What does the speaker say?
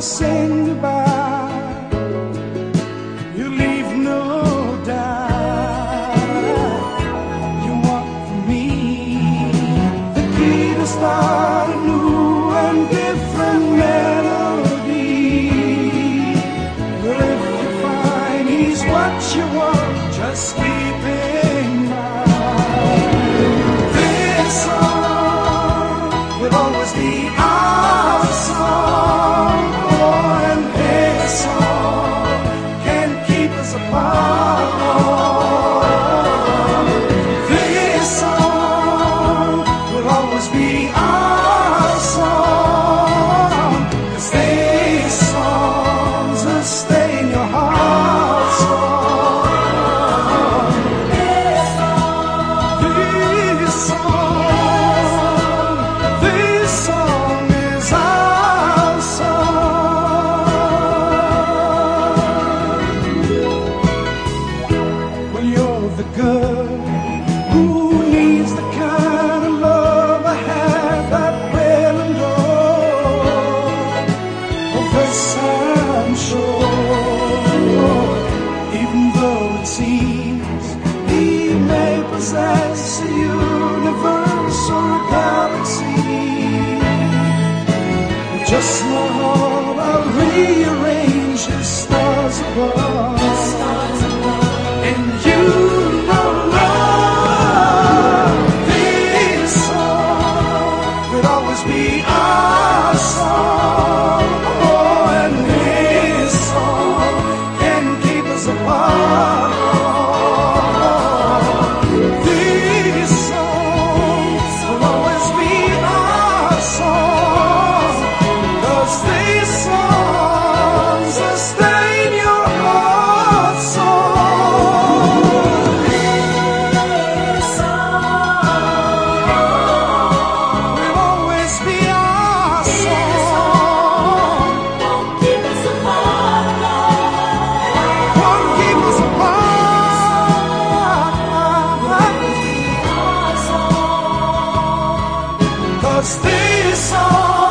to goodbye. You leave no doubt you want from me the key to start a new and different melody. But if you find he's what you want, just keep in the girl who needs the kind of love I have that will endure. Oh, of this I'm sure, even though it seems he may possess a universe or a galaxy. Just my heart, I'll rearrange the stars above. What's this song?